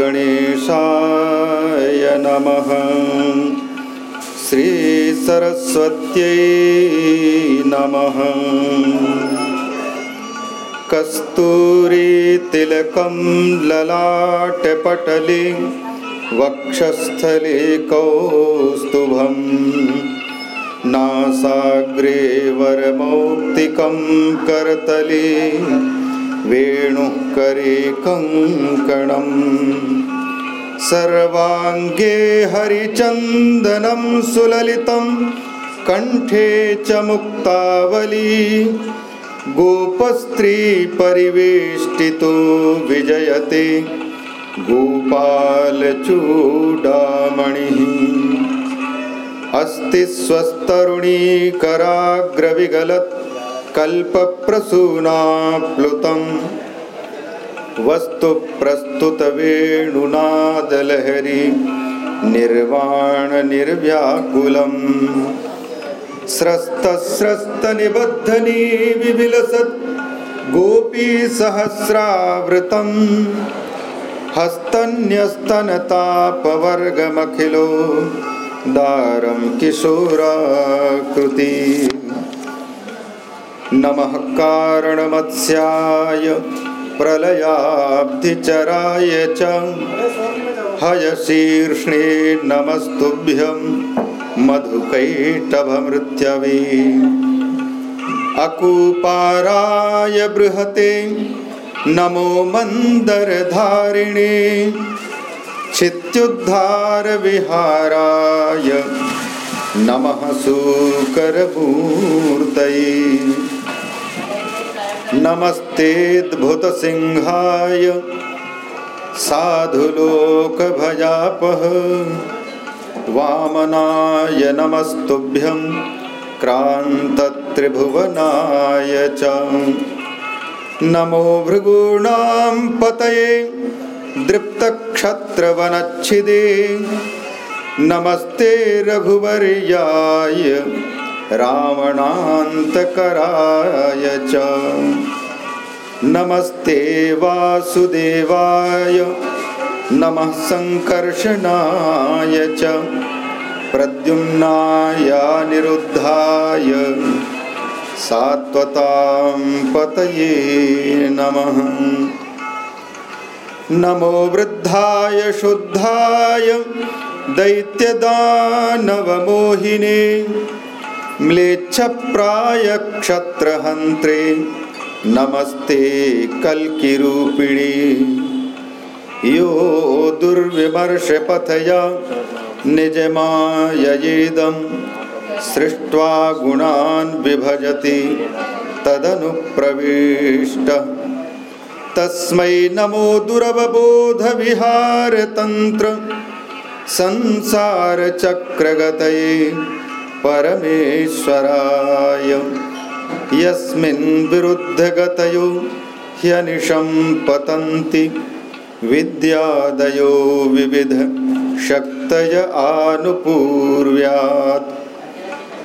श्रीगणेशाय नमः श्रीसरस्वत्यै नमः कस्तूरीतिलकं ललाटपटले वक्षस्थले कौस्तुभं नासाग्रे वरमौक्तिकं करतले वेणुः करे कङ्कणम् सर्वाङ्गे हरिचन्दनं सुललितं कण्ठे च मुक्तावली गोपस्त्रीपरिवेष्टितो विजयते। गोपालचूडामणिः अस्ति स्वस्तरुणीकराग्रविगलत् कल्पप्रसूनाप्लुतं वस्तुप्रस्तुतवेणुनादलहरी निर्वाणनिर्व्याकुलम् स्रस्तस्रस्तनिबद्धनी विविलसत् गोपीसहस्रावृतं हस्तन्यस्तनतापवर्गमखिलो दारं किशोराकृति। नमः कारणमत्स्याय प्रलयाब्धिचराय च। हयशीर्ष्णे नमस्तुभ्यं मधुकैटभमृत्यवे। अकूपाराय बृहते नमो मन्दरधारिणे छित्युद्धारविहाराय नमः सुकरमूर्तये। नमस्तेऽद्भुतसिंहाय साधुलोकभजापः वामनाय नमस्तुभ्यं क्रान्तत्रिभुवनाय च। नमो भृगूणां पतये दृप्तक्षत्रवनच्छिदे। नमस्ते रघुवर्याय रावणान्तकराय च। नमस्ते वासुदेवाय नमः सङ्कर्षणाय च प्रद्युम्नायानिरुद्धाय सात्वतां पतये नमः। नमो वृद्धाय शुद्धाय दैत्यदानवमोहिने म्लेच्छप्रायक्षत्रहन्त्रे नमस्ते कल्किरूपिणी यो दुर्विमर्शपथया निजमाययेदं सृष्ट्वा गुणान् विभजति तदनुप्रविष्टः। तस्मै नमो दुरवबोधविहारतन्त्र संसारचक्रगतये परमेश्वराय। यस्मिन् विरुद्धगतयो ह्यनिशं पतन्ति विद्यादयो विविधशक्तय आनुपूर्व्यात्।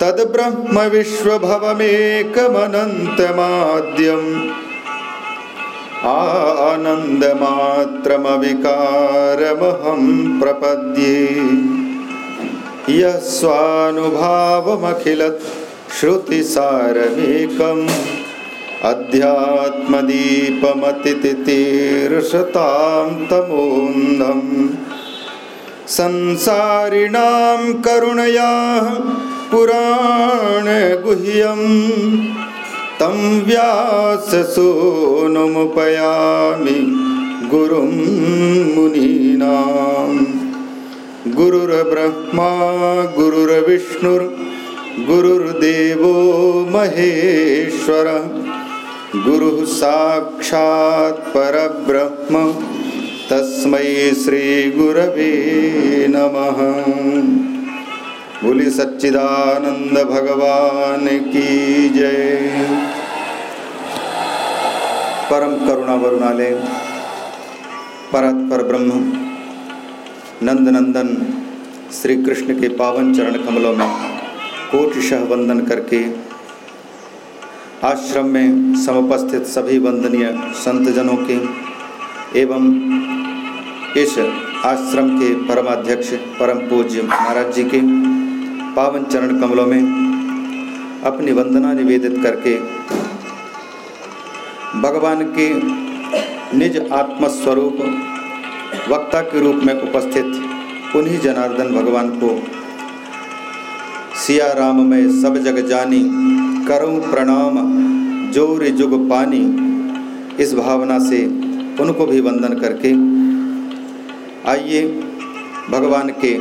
तद्ब्रह्मविश्वभवमेकमनन्तमाद्यम् आनन्दमात्रमविकारमहं प्रपद्ये। यस्वानुभावमखिलत् श्रुतिसारमेकम् अध्यात्मदीपमतितितीर्षतां तमोन्धम् संसारिणां करुणया पुराणगुह्यम्। तं व्याससूनुमुपयामि गुरुं मुनीनां गुरुर्ब्रह्मा गुरुर्विष्णुर्गुरुर्देवो महेश्वर गुरुः साक्षात् परब्रह्म। तस्मै श्रीगुरवे नमः। बोली सच्चिदानंद भगवान की जय। परम करुणा वरुणालय। परत पर ब्रह्म। नंद नंदन श्री कृष्ण के पावन चरण कमलों में कोटिशह वंदन करके आश्रम में समुपस्थित सभी वंदनीय संतजनों के एवं इस आश्रम के परमाध्यक्ष परम पूज्य महाराज जी के पावन चरण कमलों में अपनी वंदना निवेदित करके भगवान के निज आत्मस्वरूप वक्ता के रूप में उपस्थित उन्हीं जनार्दन भगवान को सिया राम में सब जग जानी करूँ प्रणाम, ज़ोर जुग पानी। इस भावना से उनको भी वंदन करके आइए भगवान के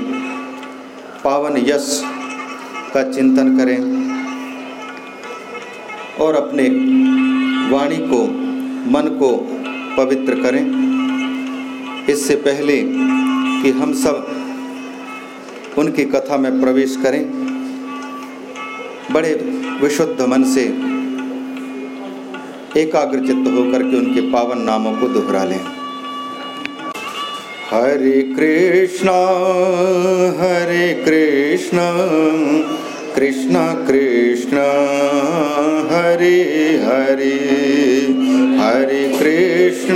पावन यश का चिंतन करें और अपने वाणी को, मन को पवित्र करें। इससे पहले कि हम सब उनकी कथा में प्रवेश करें। बड़े विशुद्ध मन से एकाग्र एकाग्रचित्त होकर के उनके पावन नामों को दोहरा लें। हरे कृष्णा हरे कृष्णा, कृष्ण कृष्ण, हरे हरे हरे कृष्ण।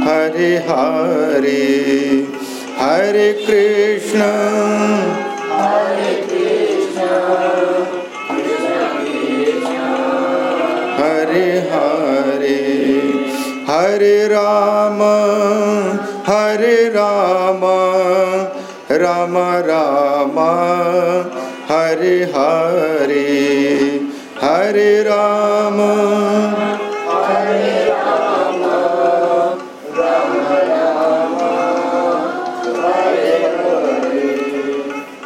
हरे हरे हरे कृष्ण हरे हरे हरे राम हरे राम राम राम हरे हरे हरे राम